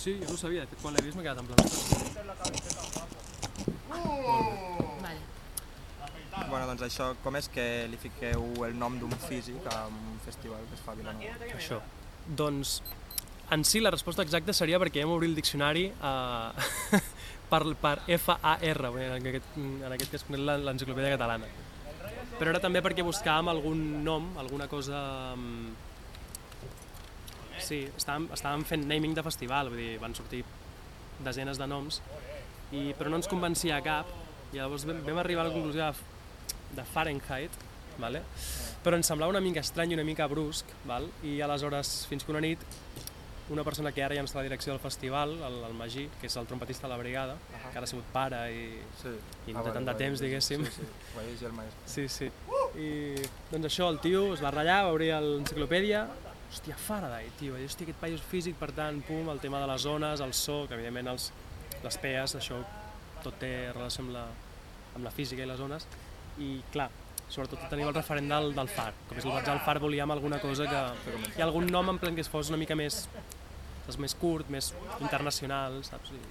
Sí, jo no ho sabia, de fet quan l'he vist m'he quedat en plan... Vale. Bueno, doncs això, com és que li fiqueu el nom d'un físic a un festival que es fa a Vilanova? Això. Doncs, en si la resposta exacta seria perquè hem obrir el diccionari eh, per, per F-A-R, en aquest, en aquest cas l'en- l'enciclopèdia catalana. Però era també perquè buscàvem algun nom, alguna cosa... mm, Sí, estàvem, estàvem fent naming de festival, vull dir, van sortir desenes de noms, i, però no ens convencia cap, i llavors vam, vam arribar a la conclusió de, de Fahrenheit, vale? però ens semblava una mica estrany i una mica brusc, val? i aleshores, fins que una nit, una persona que ara ja està a la direcció del festival, el, el Magí, que és el trompetista de la brigada, que ara ha sigut pare i, Sí. i no té tant de temps, diguéssim. Sí, sí, ho va llegir el maestre. Sí, sí. I doncs això, el tio es va ratllar, va obrir l'enciclopèdia, hòstia, Faraday, tio, hòstia, aquest paio és físic, per tant, pum, el tema de les zones, el so, que evidentment els, les PEAs, això tot té relació amb la, amb la física i les zones, i clar, sobretot tenim el referent del, del far, com és el Batzal Far volíem alguna cosa que... Hi ha algun nom en plan que es fos una mica més, saps, més curt, més internacional, saps? I,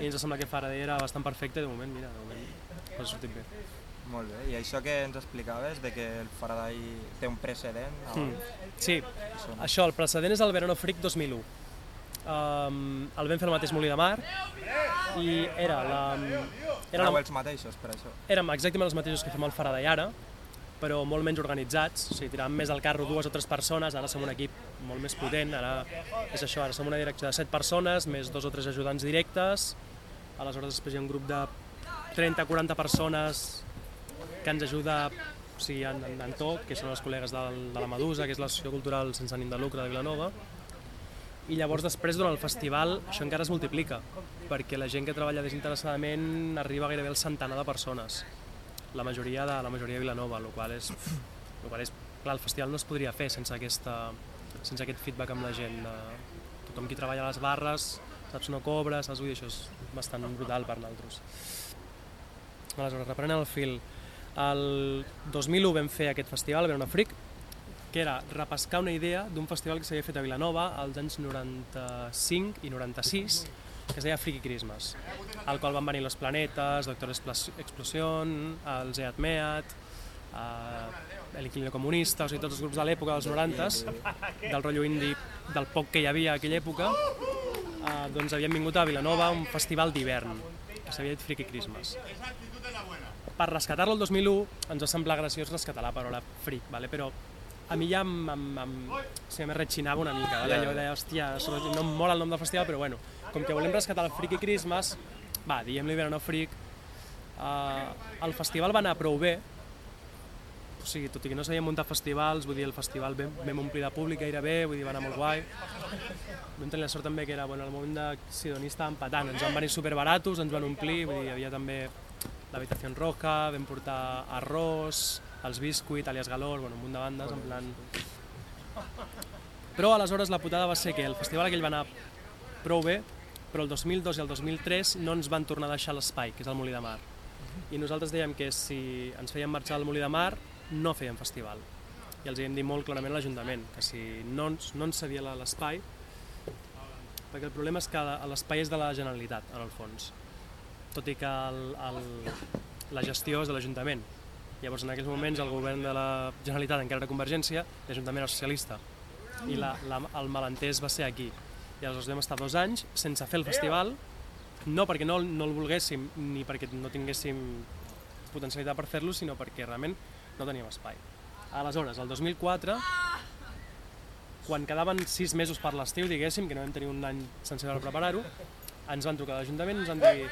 i ens sembla que Faraday era bastant perfecte, de moment, mira, de moment ha sortit bé. Molt bé, i això que ens explicaves, de que el Faraday té un precedent, Mm. abans, Sí, això, no? això, el precedent és el Verano Freak 2001. Um, el vam fer al mateix Molí de Mar i era la... Era Éreu els mateixos, per això. érem exactament els mateixos que fem al Faraday ara, però molt menys organitzats, o sigui, tiràvem més al carro dues o tres persones, ara som un equip molt més potent, ara és això, ara som una direcció de set persones, més dos o tres ajudants directes, aleshores després hi ha un grup de 30-40 persones que ens ajuda o sigui, en, en, en tot, que són els col·legues del, de la Medusa, que és l'associació cultural sense ànim de lucre de Vilanova, i llavors després durant el festival això encara es multiplica, perquè la gent que treballa desinteressadament arriba gairebé el centenar de persones, la majoria de la majoria de Vilanova, el qual és, el qual és clar, el festival no es podria fer sense, aquesta, sense aquest feedback amb la gent, de, tothom qui treballa a les barres, saps, no cobra, saps, vull dir, això és bastant brutal per nosaltres. Aleshores, reprenent el fil, el 2001 vam fer aquest festival, Verona Freak, que era repescar una idea d'un festival que s'havia fet a Vilanova als anys 95 i 96, que es deia Freaky Christmas, al qual van venir Los Planetes, Doctor Explos- Explosion, el Zeat Meat, eh, el Inquilino Comunista, o sigui, tots els grups de l'època dels 90 del rotllo indie, del poc que hi havia a aquella època, eh, doncs havien vingut a Vilanova un festival d'hivern, que s'havia dit Freaky Christmas. Per rescatar-lo el 2001 ens va semblar graciós rescatar la paraula freak, vale? però a mi ja em, em, em, sigui, em retxinava una mica, vale? Allò de, hòstia, no em mola el nom del festival, però bueno, com que volem rescatar el Freaky Christmas, va, diguem-li Verano Freak, uh, el festival va anar prou bé, o sigui, tot i que no sabíem muntar festivals, vull dir, el festival vam, vam omplir de públic gairebé, vull dir, va anar molt guai. Vam tenir la sort també que era, bueno, al moment de Sidoní estava empatant, ens van venir superbaratos, ens van omplir, vull dir, havia també l'habitació roja, vam portar arròs, els biscuit, alias galor, bueno, un munt de bandes, en plan... Però aleshores la putada va ser que el festival aquell va anar prou bé, però el 2002 i el 2003 no ens van tornar a deixar l'espai, que és el Molí de Mar. I nosaltres dèiem que si ens feien marxar al Molí de Mar, no fèiem festival. I els vam dir molt clarament a l'Ajuntament, que si no ens, no ens cedia l'espai, perquè el problema és que l'espai és de la Generalitat, en el fons, tot i que el, el, la gestió és de l'Ajuntament. Llavors, en aquells moments, el govern de la Generalitat encara era Convergència, l'Ajuntament era socialista, i la, la, el malentès va ser aquí. I aleshores vam estar dos anys sense fer el festival, no perquè no, no el volguéssim ni perquè no tinguéssim potencialitat per fer-lo, sinó perquè realment no teníem espai. Aleshores, el 2004, quan quedaven sis mesos per l'estiu, diguéssim, que no vam tenir un any sencer per preparar-ho, ens van trucar a l'Ajuntament i ens van dir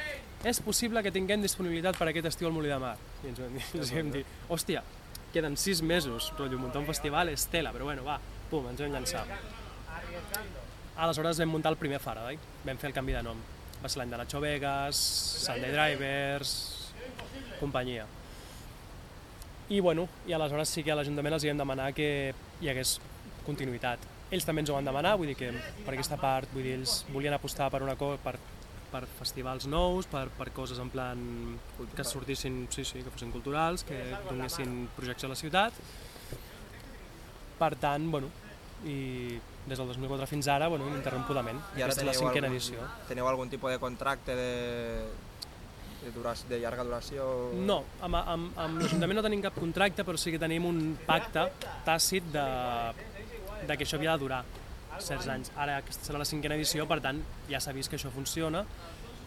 és possible que tinguem disponibilitat per aquest estiu al Molí de Mar. I ens vam dir, ens vam dir hòstia, queden sis mesos, rotllo, muntar un festival és tela, però bueno, va, pum, ens vam llançar. Aleshores vam muntar el primer Faraday, vam fer el canvi de nom. Va ser l'any de Nacho Vegas, Sunday Drivers, companyia. I bueno, i aleshores sí que a l'Ajuntament els hi vam demanar que hi hagués continuïtat. Ells també ens ho van demanar, vull dir que per aquesta part, vull dir, ells volien apostar per una cosa, per, per festivals nous, per, per coses en plan que sortissin, sí, sí, que fossin culturals, que donessin projecció a la ciutat. Per tant, bueno, i des del 2004 fins ara, bueno, ininterrompudament. I ara Aquesta és la cinquena algun, edició. teniu algun tipus de contracte de, de, duració, de llarga duració? No, amb, amb, amb l'Ajuntament no tenim cap contracte, però sí que tenim un pacte tàcit de, de que això havia de durar certs anys. Ara aquesta serà la cinquena edició, per tant, ja s'ha vist que això funciona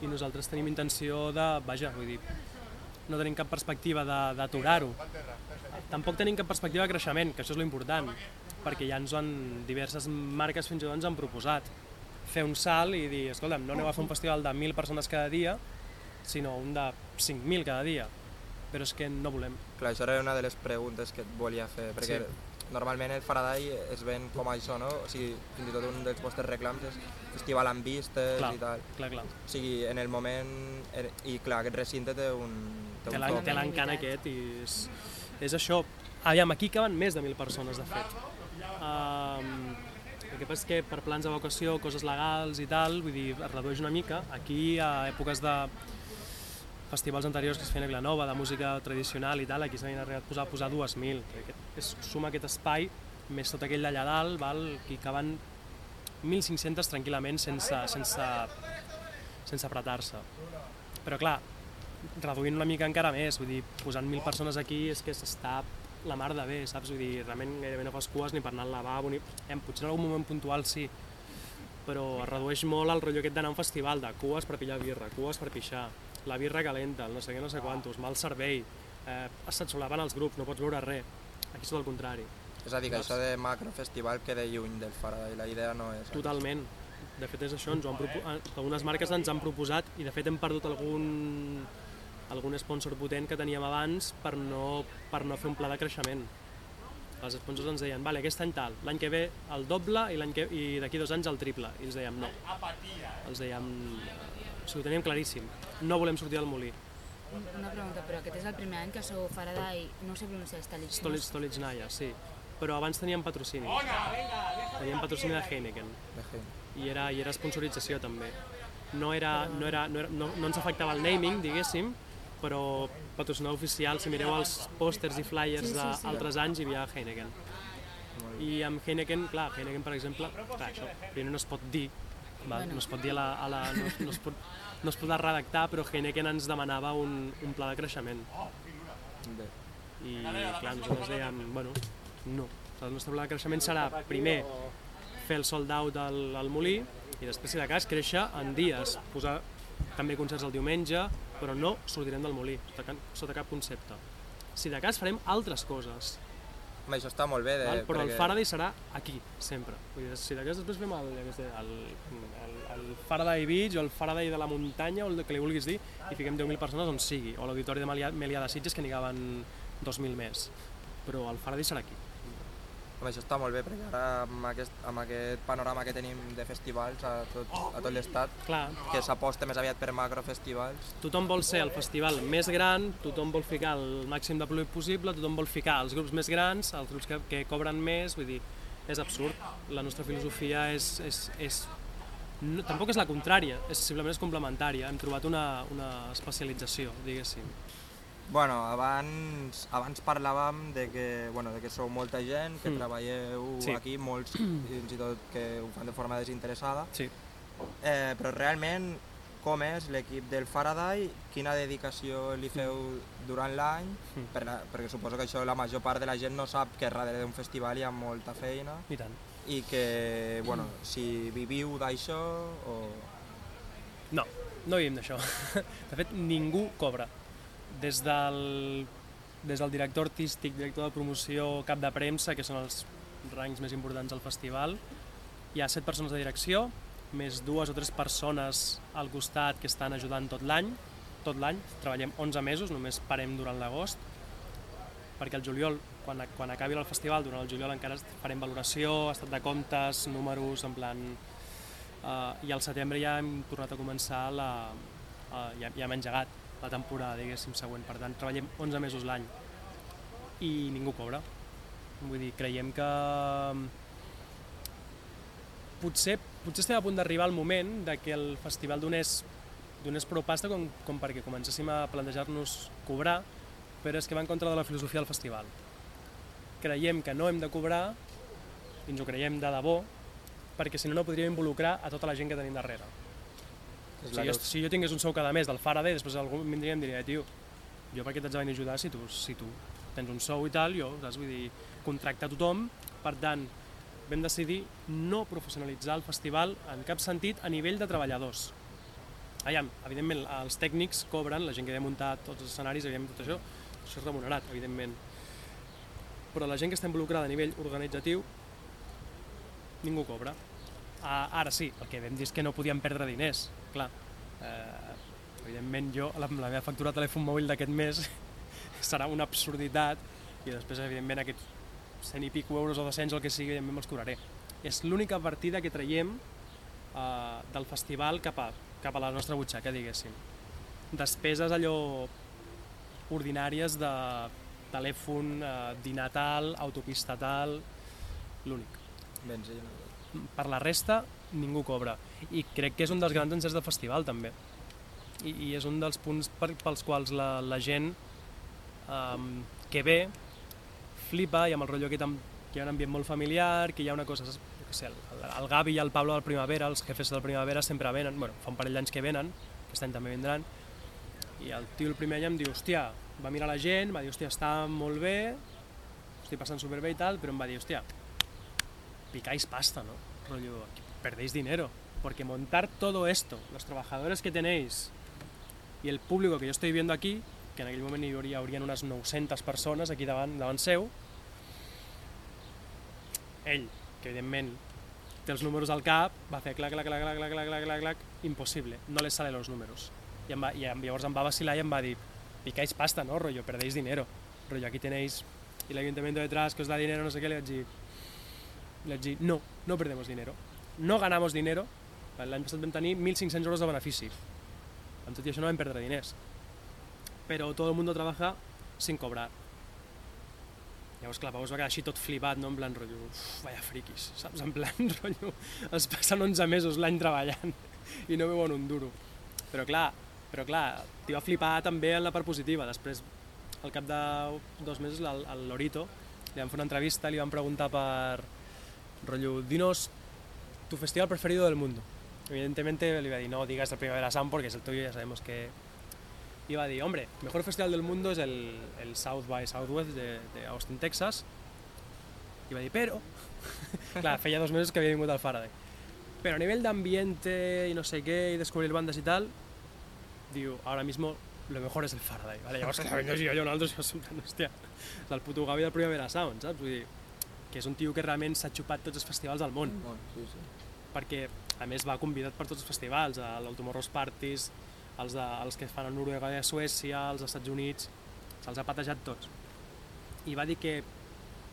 i nosaltres tenim intenció de, vaja, vull dir, no tenim cap perspectiva de- d'aturar-ho. Tampoc tenim cap perspectiva de creixement, que això és lo important, perquè ja ens han, diverses marques fins i tot ens han proposat fer un salt i dir, escolta'm, no aneu a fer un festival de 1.000 persones cada dia, sinó un de 5.000 cada dia. Però és que no volem. Clar, això era una de les preguntes que et volia fer, perquè Sí. Normalment el Faraday es ven com això, no? O sigui, fins i tot un dels vostres reclams és festival amb vistes Clar, i tal. clar, clar. O sigui, en el moment... en- I clar, aquest recinte té un... Té Té un té l'encant aquest i és, és això. Aviam, aquí caben més de 1.000 persones, de fet. Um, el que passa és que per plans d'evacuació, coses legals i tal, vull dir, es redueix una mica. Aquí, a èpoques de festivals anteriors que es feien a Vilanova, de música tradicional i tal, aquí s'havien arribat a posar, a posar 2.000. Aquest, és, suma aquest espai, més tot aquell d'allà dalt, val, aquí caben 1.500 tranquil·lament sense, sense, sense apretar-se. Però clar, reduint una mica encara més, vull dir, posant 1.000 persones aquí és que s'està la mar de bé, saps? Vull dir, realment gairebé no fas cues ni per anar al lavabo, ni... Eh, potser en algun moment puntual sí, però es redueix molt el rotllo aquest d'anar a un festival de cues per pillar birra, cues per pixar, la birra calenta, el no sé què, no sé quantos, mal servei, eh, se't solaven els grups, no pots veure res. Aquí és tot el contrari. És a dir, que això de macrofestival queda lluny del Faraday, la idea no és... Totalment. De fet és això, ens han propo- eh, algunes marques ens han proposat i de fet hem perdut algun, algun sponsor potent que teníem abans per no, per no fer un pla de creixement. Els sponsors ens deien, vale, aquest any tal, l'any que ve el doble i, l'any que, i d'aquí dos anys el triple. I ens dèiem, no. Els dèiem, sigui, ho teníem claríssim. No volem sortir del molí. Una pregunta, però aquest és el primer any que sou Faraday, no sé pronunciar Stalich. Stolitz, Stolitznaya, sí. Però abans teníem patrocini. Teníem patrocini de Heineken. I era, i era sponsorització també. No, era, no, era, no, era, no, no ens afectava el naming, diguéssim, però patrocinador oficial, si mireu els pòsters i flyers Sí, sí, sí. d'altres anys, hi havia Heineken. I amb Heineken, clar, Heineken, per exemple, clar, això primer no es pot dir, val? Bueno. no es pot dir a la, a la no, es- no, es pot, no es pot redactar, però Heineken ens demanava un, un pla de creixement. Bé. I clar, nosaltres dèiem, bueno, no. El nostre pla de creixement serà primer fer el sold out al, al molí i després, si de cas, créixer en dies, posar també concerts el diumenge, però no sortirem del molí, sota, sota cap concepte. Si de cas farem altres coses, Home, això està molt bé. De, val? però el perquè- Faraday serà aquí, sempre. Vull dir, si cas després fem el, el, el, el Faraday Beach o el Faraday de la muntanya o el que li vulguis dir i fiquem 10.000 persones on sigui, o l'auditori de Melià, Melià de Sitges que n'hi caben 2.000 més. Però el Faraday serà aquí. Home, això està molt bé, perquè ara amb aquest, amb aquest panorama que tenim de festivals a tot, a tot l'estat, que s'aposta més aviat per macrofestivals, tothom vol ser el festival més gran, tothom vol ficar el màxim de públic possible, tothom vol ficar els grups més grans, els grups que, que cobren més, vull dir, és absurd. La nostra filosofia és... és, és no, tampoc és la contrària, és simplement és complementària. Hem trobat una, una especialització, diguéssim. Bueno, abans, abans parlàvem de que, bueno, de que sou molta gent, que Mm. treballeu Sí. aquí, molts fins i tot que ho fan de forma desinteressada, Sí. eh, però realment com és l'equip del Faraday, quina dedicació li feu durant l'any, Mm. per la, perquè suposo que això la major part de la gent no sap que darrere d'un festival hi ha molta feina I tant. i que, bueno, si viviu d'això o... No, no vivim d'això. De fet, ningú cobra. Des del, des del director artístic, director de promoció, cap de premsa, que són els rangs més importants del festival, hi ha set persones de direcció, més dues o tres persones al costat que estan ajudant tot l'any, tot l'any, treballem 11 mesos, només parem durant l'agost, perquè el juliol, quan, quan acabi el festival, durant el juliol encara farem valoració, estat de comptes, números, en plan... Uh, I al setembre ja hem tornat a començar la... Uh, ja, ja hem engegat la temporada, diguéssim, següent. Per tant, treballem 11 mesos l'any i ningú cobra. Vull dir, creiem que potser, potser estem a punt d'arribar al moment de que el festival donés, donés prou pasta com, com perquè comencéssim a plantejar-nos cobrar, però és que va en contra de la filosofia del festival. Creiem que no hem de cobrar, i ens ho creiem de debò, perquè si no no podríem involucrar a tota la gent que tenim darrere. És Si jo, si jo tingués un sou cada mes del Faraday, després algú em vindria i em diria, tio, jo per què t'haig de venir a ajudar si tu, si tu tens un sou i tal, jo, saps? Vull dir, contractar tothom, per tant, vam decidir no professionalitzar el festival en cap sentit a nivell de treballadors. Aviam, evidentment, els tècnics cobren, la gent que ha de muntar tots els escenaris, evidentment, tot això, això és remunerat, evidentment. Però la gent que està involucrada a nivell organitzatiu, ningú cobra. Ah, ara sí, el que vam dir és que no podíem perdre diners, clar. Eh, evidentment jo, la, la meva factura de telèfon mòbil d'aquest mes serà una absurditat i després, evidentment, aquests 100 i pico euros o 200 el que sigui, evidentment me'ls cobraré. És l'única partida que traiem eh, del festival cap a, cap a la nostra butxaca, diguéssim. Despeses allò ordinàries de telèfon, eh, dinar tal, autopista tal, l'únic. Benzina. Per la resta, ningú cobra. I crec que és un dels grans encerts del festival, també. I, i és un dels punts per, pels quals la, la gent um, que ve flipa i amb el rotllo aquest amb, que hi ha un ambient molt familiar, que hi ha una cosa, què sé, el, el Gavi i el Pablo del Primavera, els jefes del Primavera sempre venen, bueno, fa un parell d'anys que venen, aquest any també vindran, i el tio el primer any em diu, hòstia, va mirar la gent, va dir, hòstia, està molt bé, estic passant superbé i tal, però em va dir, hòstia, picáis pasta, ¿no? Rollo, perdéis dinero, porque montar todo esto, los trabajadores que tenéis y el público que yo estoy viendo aquí, que en aquell moment hi hauria, haurien unes 900 persones aquí davant, davant seu, ell, que evidentment té els números al cap, va fer clac, clac, clac, clac, clac, clac, clac, clac, clac, impossible, no les salen los números. I, em va, i em- llavors em va vacilar i em va dir, picáis pasta, ¿no? Rollo, perdéis dinero. Rollo, aquí tenéis el ayuntamiento detrás que os da dinero, no sé qué, le vaig dir, le vaig dir, no, no perdemos dinero. No ganamos dinero. L'any passat vam tenir 1.500 euros de benefici. Amb tot i això no vam perdre diners. Però tot el mundo trabaja sin cobrar. Llavors, clar, Pau es va quedar així tot flipat, no? En plan, rotllo, uf, vaya friquis, saps? En plan, rotllo, es passen 11 mesos l'any treballant i no veuen un duro. Però clar, però clar, t'hi va flipar també en la part positiva. Després, al cap de dos mesos, al, Lorito, li vam fer una entrevista, li vam preguntar per, rollo, dinos tu festival preferido del mundo. Evidentemente le iba a decir, no digas el Primavera Sound porque es el tuyo, ya sabemos que... Iba a decir, hombre, mejor festival del mundo es el, el South by Southwest de, de Austin, Texas. Iba a decir, pero... claro, feia dos mesos que había vingut al Faraday. Pero a nivel de ambiente y no sé qué, y descubrir bandas y tal, digo, ahora mismo lo mejor es el Faraday, ¿vale? Si jo i un altre, jo som, hòstia, és el puto del Primavera Sound? Vull dir, que és un tio que realment s'ha xupat tots els festivals del món, Bon, sí, sí. perquè a més va convidat per tots els festivals, a l'Automorros Parties, els, de, els que fan a Noruega i a Suècia, als Estats Units, se'ls ha patejat tots. I va dir que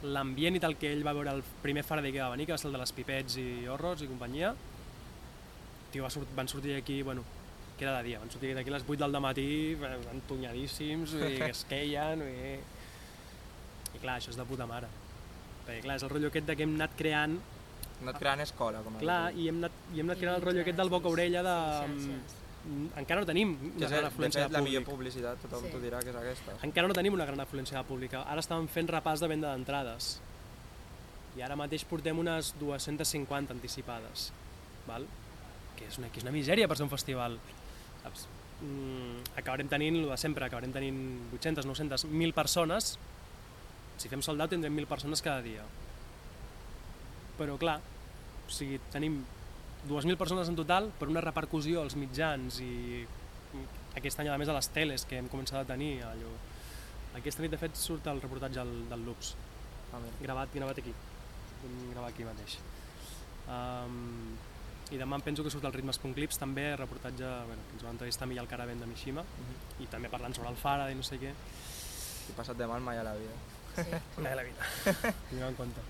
l'ambient i tal que ell va veure el primer Faraday que va venir, que va ser el de les pipets i horrors i companyia, tio, va sort, van sortir aquí, bueno, que era de dia, van sortir d'aquí a les 8 del matí, entunyadíssims, vull dir, que es queien, dir... I clar, això és de puta mare. Perquè clar, és el rotllo aquest de que hem anat creant Hem anat creant escola, com a Clar, i hem anat, i hem anat creant el rotllo aquest del boca-orella de... Xarxes. mm, Encara no tenim una és, gran de afluència fet, de la millor públic. publicitat, tothom Sí. t'ho dirà que és aquesta. Encara no tenim una gran afluència de públic. Ara estàvem fent repàs de venda d'entrades. I ara mateix portem unes 250 anticipades. Val? Que és una, que és una misèria per ser un festival. Saps? Mm, acabarem tenint, el de sempre, acabarem tenint 800, 900, 1.000 persones. Si fem soldat tindrem 1.000 persones cada dia. Però clar, o sigui, tenim 2.000 persones en total per una repercussió als mitjans i aquest any a més a les teles que hem començat a tenir allò. Aquesta nit de fet surt el reportatge del, del Lux, A veure. gravat, gravat aquí, hem gravat aquí mateix. Um, I demà em penso que surt el Ritmes.clips també, reportatge bueno, que ens va entrevistar a mi i el Caravent de Mishima Mhm. i també parlant sobre el Faraday i no sé què. I passat de mal mai a la vida. Sí. Mai a la vida, tinguem en compte.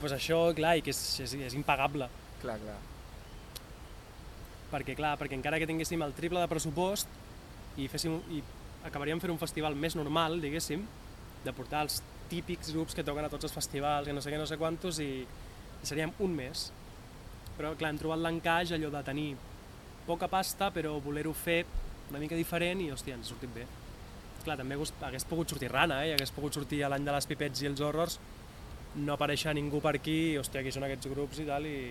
Pues això, clar, i que és, és, és impagable, Clar, clar. perquè clar, perquè encara que tinguéssim el triple de pressupost i, féssim, i acabaríem fent un festival més normal, diguéssim, de portar els típics grups que toquen a tots els festivals, que no sé què, no sé quantos, i, i seríem un mes. Però clar, hem trobat l'encaix allò de tenir poca pasta, però voler-ho fer una mica diferent i, hòstia, ens ha sortit bé. Clar, també hagués, pogut sortir Rana, eh? i hagués pogut sortir a l'any de les pipets i els horrors, no apareixer ningú per aquí, i, hòstia, aquí són aquests grups i tal, i,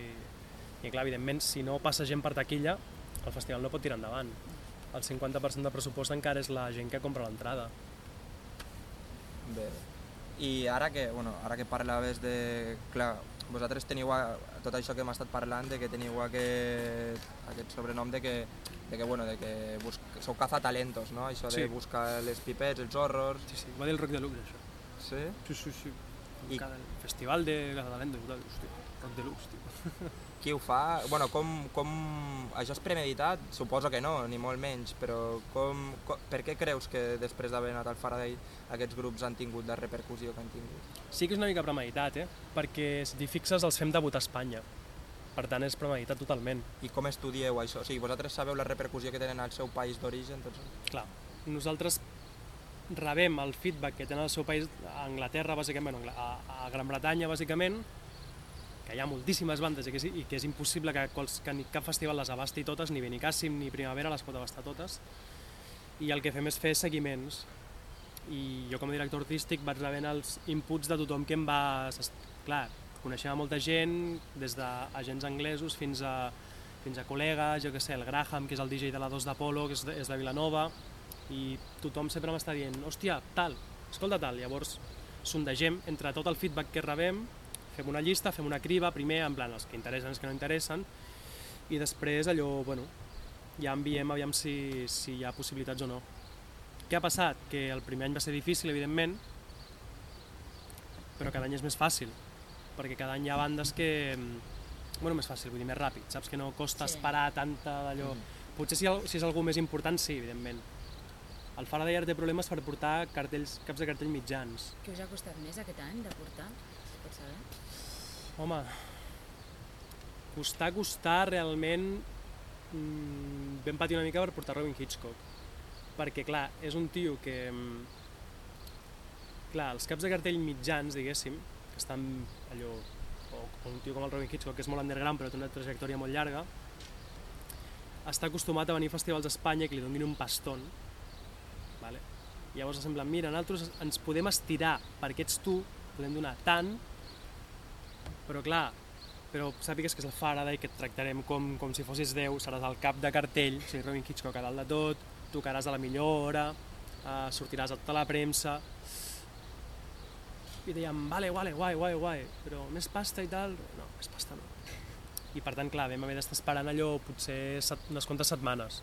i clar, evidentment, si no passa gent per taquilla, el festival no pot tirar endavant. El 50% del pressupost encara és la gent que compra l'entrada. Bé. I ara que, bueno, ara que parlaves de... Clar, vosaltres teniu a, tot això que hem estat parlant, de que teniu aquest, aquest sobrenom de que, de que, bueno, de que busc, sou cazatalentos, no? Això de Sí. buscar les pipets, els horrors... Sí, sí, va dir el Rock Deluxe, això. Sí? Sí, sí, sí. I-. Cada festival de Catalenda, tal, hòstia, Rock Deluxe, tio. Qui ho fa? Bueno, com, com... Això és premeditat? Suposo que no, ni molt menys, però com, com, per què creus que després d'haver anat al Faraday aquests grups han tingut la repercussió que han tingut? Sí que és una mica premeditat, eh? Perquè si t'hi fixes els fem debut a Espanya. Per tant, és premeditat totalment. I com estudieu això? O sigui, vosaltres sabeu la repercussió que tenen al seu país d'origen? Tots... Clar, nosaltres rebem el feedback que tenen al seu país, a Anglaterra, bàsicament, a, a Gran Bretanya, bàsicament, que hi ha moltíssimes bandes i que, és, i que és impossible que, quals, que ni cap festival les abasti totes, ni Benicàssim ni Primavera les pot abastar totes. I el que fem és fer seguiments. I jo com a director artístic vaig rebent els inputs de tothom que em va... Clar, coneixem molta gent, des d'agents anglesos fins a, fins a col·legues, jo que sé, el Graham, que és el DJ de la 2 d'Apolo, que és de, és de Vilanova, i tothom sempre m'està dient, hòstia, tal, escolta tal, llavors sondegem entre tot el feedback que rebem, fem una llista, fem una criba, primer en plan els que interessen, els que no interessen, i després allò, bueno, ja enviem aviam si, si hi ha possibilitats o no. Què ha passat? Que el primer any va ser difícil, evidentment, però cada any és més fàcil, perquè cada any hi ha bandes que... Bueno, més fàcil, vull dir, més ràpid, saps? Que no costa Sí. esperar tanta d'allò... Potser si, si és algú més important, sí, evidentment. El Faraday ara té problemes per portar cartells, caps de cartell mitjans. Què us ha costat més aquest any de portar? Home, costar, costar, realment mmm, vam patir una mica per portar Robin Hitchcock. Perquè, clar, és un tio que... mm, Clar, els caps de cartell mitjans, diguéssim, que estan allò... O, o un tio com el Robin Hitchcock, que és molt underground però té una trajectòria molt llarga, està acostumat a venir a festivals d'Espanya que li donin un paston, vale? llavors sembla, mira, nosaltres ens podem estirar perquè ets tu, podem donar tant, però clar, però sàpigues que és el Faraday, que et tractarem com, com si fossis Déu, seràs el cap de cartell, o sigui, Robin Hitchcock a dalt de tot, tocaràs a la millor hora, eh, sortiràs a tota la premsa, i dèiem, vale, vale, guai, guai, guai, però més pasta i tal, no, més pasta no. I per tant, clar, vam haver d'estar esperant allò potser set, unes quantes setmanes.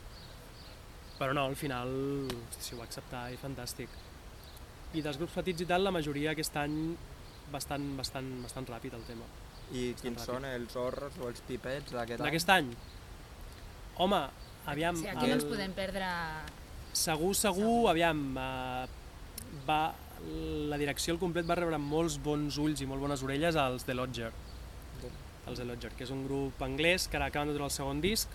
Però no, al final hosti, s'ho va acceptar i fantàstic. I dels grups petits i tal, la majoria aquest any bastant, bastant, bastant ràpid el tema. I Està quins ràpid. són els horrors o els pipets d'aquest any? D'aquest any? Home, aviam... Sí, aquí no ens podem perdre... Segur, segur, aviam, uh, va, la direcció al complet va rebre molts bons ulls i molt bones orelles als The Lodger. Els The Lodger, que és un grup anglès que ara acaben de treure el segon disc,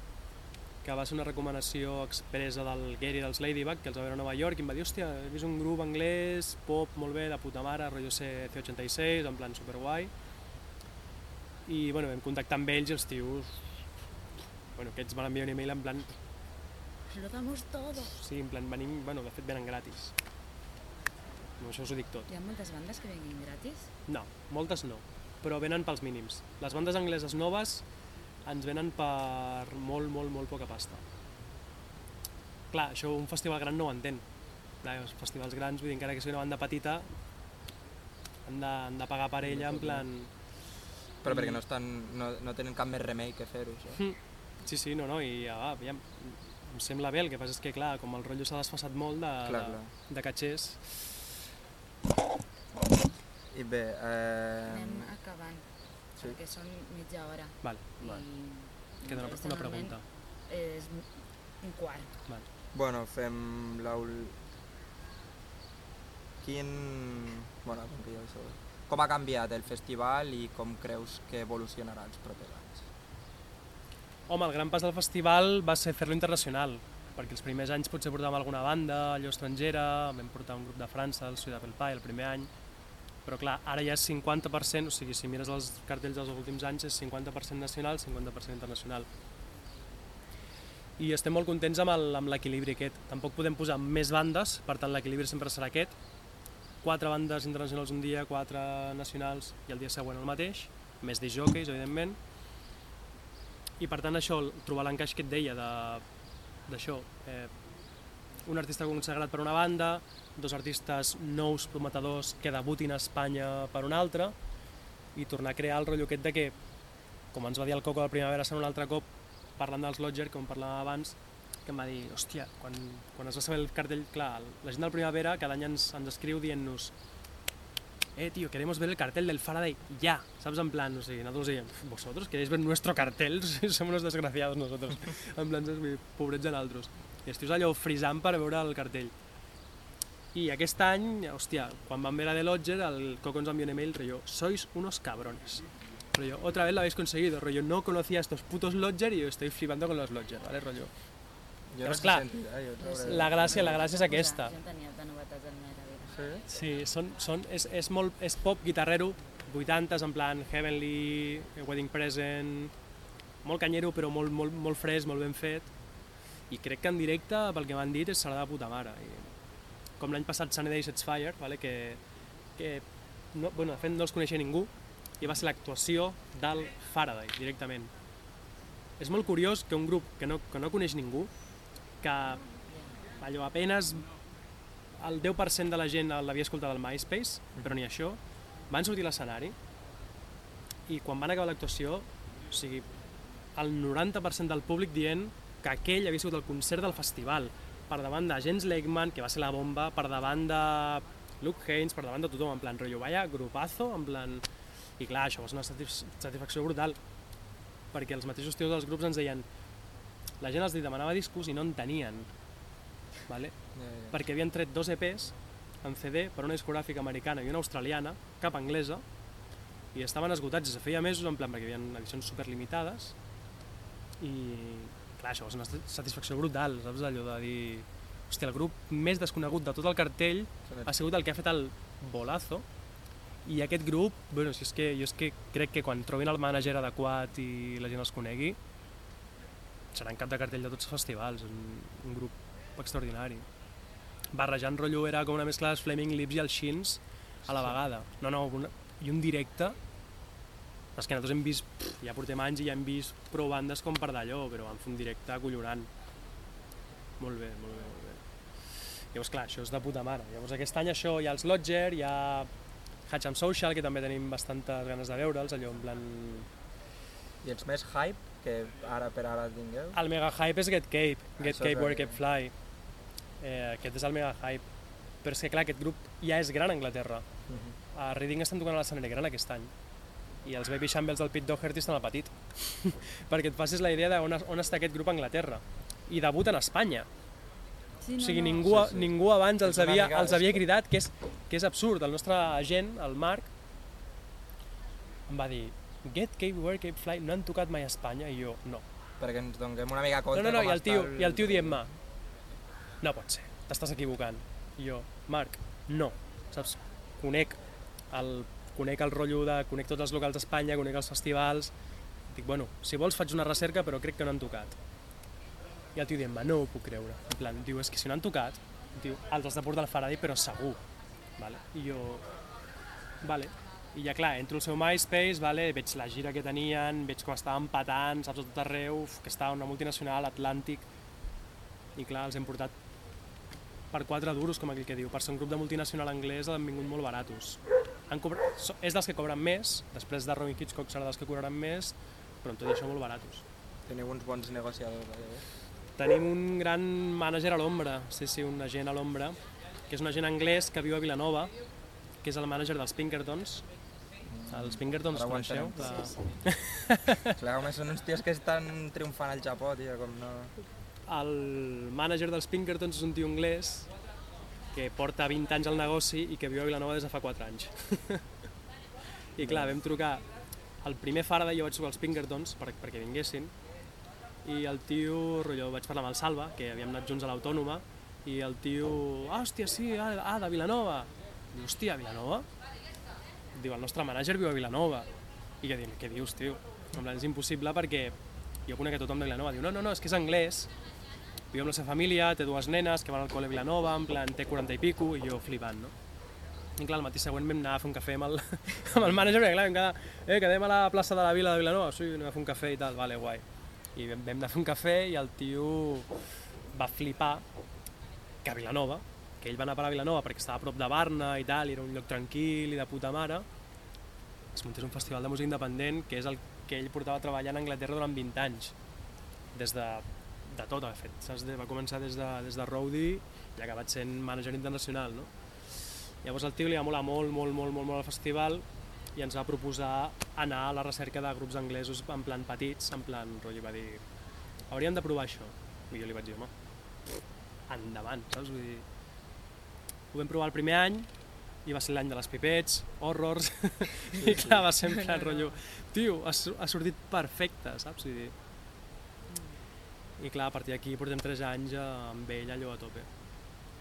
que va ser una recomanació expressa del Gary dels Ladybug, que els va veure a Nova York, i em va dir, hòstia, he vist un grup anglès, pop, molt bé, de puta mare, rotllo C86, en plan superguai. I bueno, vam contactar amb ells i els tios... Bueno, aquests van enviar un email en plan, Lo damos todo. Sí, en plan, venim, bueno, de fet venen gratis. No, això us ho dic tot. Hi ha moltes bandes que venguin gratis? No, moltes no, però venen pels mínims. Les bandes angleses noves ens venen per molt, molt, molt poca pasta. Clar, això un festival gran no ho entén. Clar, els festivals grans, vull dir, encara que sigui una banda petita, han de, han de pagar per ella, en plan... Però perquè no, estan, no, no tenen cap més remei que fer-ho, això. Hm. Sí, sí, no, no, i ah, aviam, em sembla bé, el que passa és que, clar, com el rotllo s'ha desfassat molt de, Clar, de, clar. de catxers, I bé, eh, Anem acabant, sí. perquè són mitja hora. vale, Vale. I queda una, una pregunta. És un quart. Vale. bueno, fem l'aul... Quin... Bueno, com que ja ho sabeu. Com ha canviat el festival i com creus que evolucionarà els propers anys? Home, el gran pas del festival va ser fer-lo internacional, perquè els primers anys potser portàvem alguna banda, allò estrangera, vam portar un grup de França, el Sud Apple Pie, el primer any, però clar, ara ja és 50%, o sigui, si mires els cartells dels últims anys, és 50% nacional, 50% internacional. I estem molt contents amb l'equilibri aquest. Tampoc podem posar més bandes, per tant l'equilibri sempre serà aquest, quatre bandes internacionals un dia, quatre nacionals i el dia següent el mateix, més disjockeys, evidentment. I per tant això, trobar l'encaix que et deia de- d'això, eh, un artista consagrat per una banda, dos artistes nous prometedors que debutin a Espanya per una altra i tornar a crear el rotllo aquest de que, com ens va dir el Coco de Primavera Sound un altre cop, parlant dels Lodger, com parlàvem abans, que em va dir, hòstia, quan, quan es va saber el cartell, clar, la gent del Primavera cada any ens, ens escriu dient-nos eh, tío, queremos ver el cartel del Faraday ya, ¿sabes? En plan, o sigui, nosaltres diem, vosotros queréis ver nuestro cartel? Som unos desgraciados nosotros. en plan, saps? Pobrets de nosaltres. I estius allò frisant per veure el cartell. I aquest any, hòstia, quan vam veure The Lodger, el Coco ens va enviar un email, rollo, sois unos cabrones. Rollo, otra vez lo habéis conseguido, rollo, no conocía a estos putos Lodger y estoy flipando con los Lodger, ¿vale? Rollo, Jo Però no clar, sentir, eh? Jo la gràcia, la gràcia és aquesta. Jo en tenia de novetats al mes, a veure. Sí? Sí, són, són, és, és, molt, és pop guitarrero, 80s, en plan Heavenly, Wedding Present, molt canyero però molt, molt, molt fresc, molt ben fet. I crec que en directe, pel que m'han dit, serà de puta mare. I, com l'any passat Sunny Day Sets Fire, vale? que, que no, bueno, de fet no els coneixia ningú, i va ser l'actuació del Faraday, directament. És molt curiós que un grup que no, que no coneix ningú, que allò apenes el 10% de la gent l'havia escoltat al MySpace, però ni això, van sortir a l'escenari i quan van acabar l'actuació, o sigui, el 90% del públic dient que aquell havia sigut el concert del festival, per davant de Jens Legman, que va ser la bomba, per davant de Luke Haynes, per davant de tothom, en plan rotllo, vaya, grupazo, en plan... I clar, això va ser una satis satisfacció brutal, perquè els mateixos tios dels grups ens deien la gent els demanava discos i no en tenien, vale? Ja, ja. perquè havien tret dos EPs en CD per una discogràfica americana i una australiana, cap anglesa, i estaven esgotats des de feia mesos, en plan, perquè hi havia edicions superlimitades, i clar, això ser una satisfacció brutal, saps? Allò de dir, hòstia, el grup més desconegut de tot el cartell ha sigut el que ha fet el bolazo, i aquest grup, bueno, si és que, jo és que crec que quan trobin el mànager adequat i la gent els conegui, seran cap de cartell de tots els festivals, un, un grup extraordinari barrejant rotllo era com una mescla dels Flaming Lips i els Shins a la vegada. No, no, una, i un directe és que nosaltres hem vist, pff, ja portem anys i ja hem vist prou bandes com per d'allò, però van fer un directe acollonant. Molt bé, molt bé, molt bé. Llavors, clar, això és de puta mare. Llavors, aquest any això, hi ha els Lodger, hi ha Hatcham Social, que també tenim bastantes ganes de veure'ls, allò en plan... I els més hype que ara per ara tingueu? El mega hype és Get Cape, Get Això Cape Where Cape Fly. Eh, aquest és el mega hype. Però és que, clar, aquest grup ja és gran a Anglaterra. Mhm. A Reading estan tocant a l'escenari gran aquest any i els Baby Shambles del Pete Doherty estan al petit. Perquè et facis la idea de on, on està aquest grup a Anglaterra. I debuten a Espanya. Sí, o sigui, no. ningú, Sí, sí. ningú abans els havia, els havia cridat que és, que és absurd, el nostre agent, el Marc em va dir Get Cape Where Cape Fly no han tocat mai a Espanya? I jo, no. Perquè ens donem una mica compte no, no, no, i el tio, i el tio dient-me no pot ser, t'estàs equivocant. I jo, Marc, no saps, conec el, conec el rotllo de, conec tots els locals d'Espanya conec els festivals dic, bueno, si vols faig una recerca però crec que no han tocat i el tio dient-me, no ho puc creure en plan, diu, és que si no han tocat diu, els has de portar al Faraday però segur vale? i jo, vale i ja clar, entro al seu MySpace, vale, veig la gira que tenien, veig com estaven patant, saps, tot arreu, que estava una multinacional, Atlàntic, i clar, els hem portat per 4 duros, com aquell que diu. Per ser un grup de multinacional anglès han vingut molt baratos. Han cobrat, és dels que cobren més, després de Robin Hitchcock serà dels que cobraran més, però tot i això molt baratos. Teniu uns bons negociadors allà. Eh? Tenim un gran mànager a l'ombra, sí, sí, un agent a l'ombra, que és un agent anglès que viu a Vilanova, que és el mànager dels Pinkertons. Els Pinkertons, Ara coneixeu? entenem. La... Clar, home, són uns tios que estan triomfant al Japó, tio, com no... El mànager dels Pinkertons és un tio anglès que porta 20 anys al negoci i que viu a Vilanova des de fa 4 anys. I clar, vam trucar el primer Faraday, jo vaig trucar als Pinkertons per, perquè vinguessin i el tio, rotllo, vaig parlar amb el Salva, que havíem anat junts a l'Autònoma, i el tio, ah, hòstia, sí, ah, ah de Vilanova. Diu, hòstia, Vilanova? Diu, el nostre mànager viu a Vilanova. I jo dic, què dius, tio? En plan, és impossible perquè jo conec a tothom de Vilanova. Diu, no, no, no, és que és anglès, viu amb la seva família, té dues nenes que van al col·le Vilanova, en plan, té 40 i pico, i jo flipant, no? I clar, el matí següent vam anar a fer un cafè amb el, amb el mànager, perquè clar, vam quedar, eh, quedem a la plaça de la Vila de Vilanova, sí, anem a fer un cafè i tal, vale, guai. I vam, vam anar a fer un cafè i el tio va flipar que a Vilanova, que ell va anar a parar a Vilanova perquè estava a prop de Barna i tal, i era un lloc tranquil i de puta mare, es muntés un festival de música independent que és el que ell portava treballant a Anglaterra durant 20 anys, des de, de tot, ha fet. Saps? De, va començar des de, des de roadie i ha acabat sent manager internacional, no? Llavors el tio li va molar molt, molt, molt, molt, molt el festival i ens va proposar anar a la recerca de grups anglesos en plan petits, en plan, rotllo, va dir, hauríem de provar això. I jo li vaig dir, home, endavant, saps? Vull dir, ho vam provar el primer any i va ser l'any de les pipets, horrors, i clar, va ser en plan rotllo, tio, ha, ha sortit perfecte, saps? Vull dir, i clar, a partir d'aquí portem 3 anys eh, amb ell allò a tope.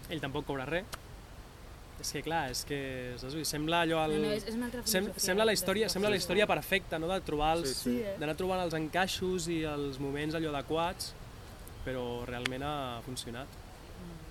Ell tampoc cobra res. És que clar, és que saps? Sembla allò el... No, no, és, és una altra Sem, sembla la història, sembla la història perfecta, no? de trobar els, Sí, Sí, d'anar trobant els encaixos i els moments allò adequats, però realment ha funcionat.